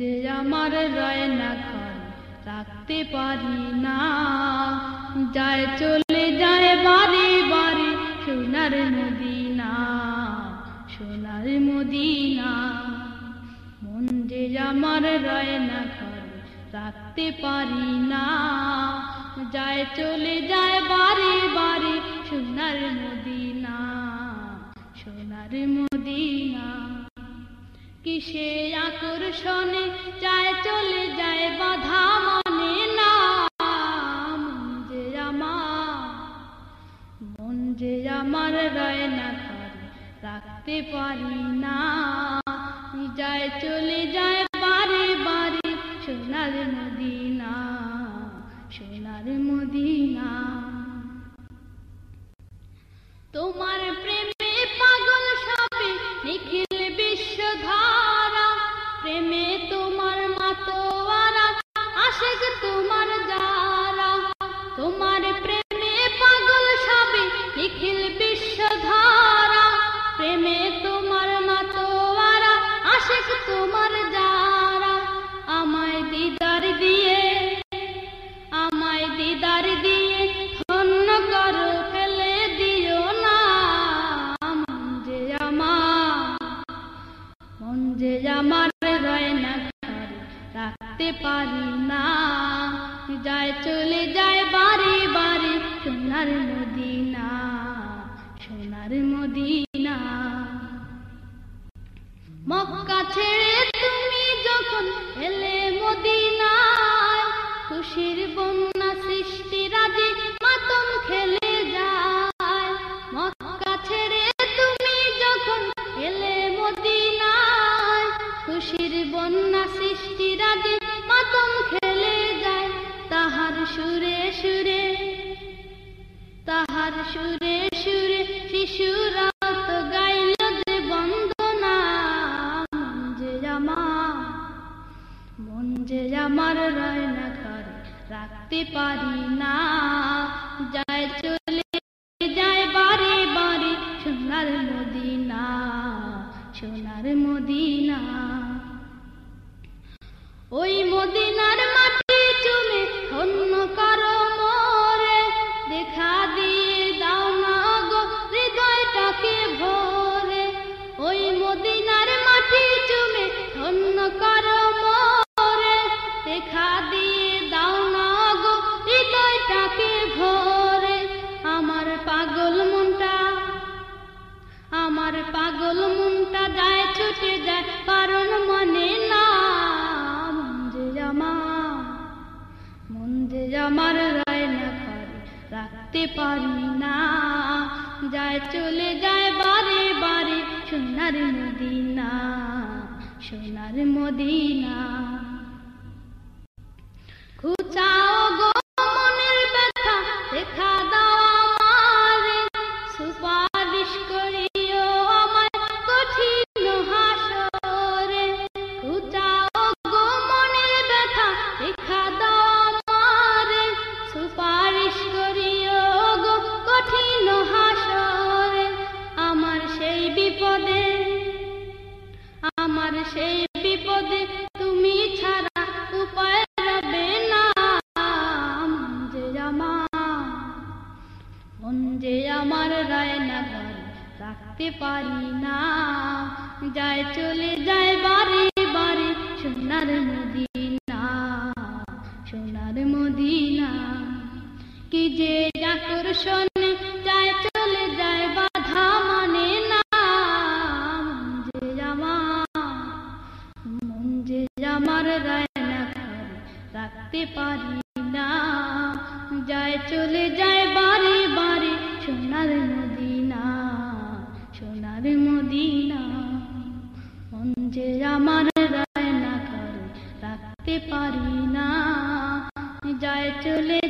যে আমার রয় না ঘর রাখতে পারি না। যায় চলে যায় বারে বারে সোনার মদিনা সোনার মদিনা। মন যে আমার রয় না ঘর রাখতে পারি না। যায় চলে যায় বারে বারে সোনার মদিনা সোনার মদিনা। আকর্ষণে যায় চলে যায় বাধা মানে না মন যে মন যে আমার না ঘরে রাখতে পারি না। যায় চলে যায় বারে বারে সোনার মদিনা সোনার মদিনা। তোমার প্রেমে রাখতে পারি না। যায় চলে যায় বারে বারে সোনার মদিনা সোনার মদিনা। মক্কা ছেড়ে তুমি যখন এলে মদিনায় সুরে সুরে শিশুরা তো গাইল যে না ঘরে রাখতে পারি না। যায় চলে যায় বারে বারে সোনার মদিনা সোনার মদিনা। ওই মদিনার মদিনার মাটি করো দেখা দিয়ে দাও না গো হৃদয়টাকে ভরে। আমার পাগল মনটা, আমার পাগল মনটা যায়, ছুটে যায়, কারণ মনে না, মন যে আমার রায় না ঘরে রাখতে পারি না। যায় চলে যায় সোনার মদিনা সোনার মদিনা। খুচাও রাখতে পারি না। যায় চলে যায় বারে বারে সোনার মদিনা সোনার মদিনা। কি যে আকর্ষণে চলে যায় মানে না। রায় না রাখতে পারি না। যায় চলে যায় বারে বারে সোনার মদিনা যে আমার রায় না কারও রাখতে পারি না। যায় চলে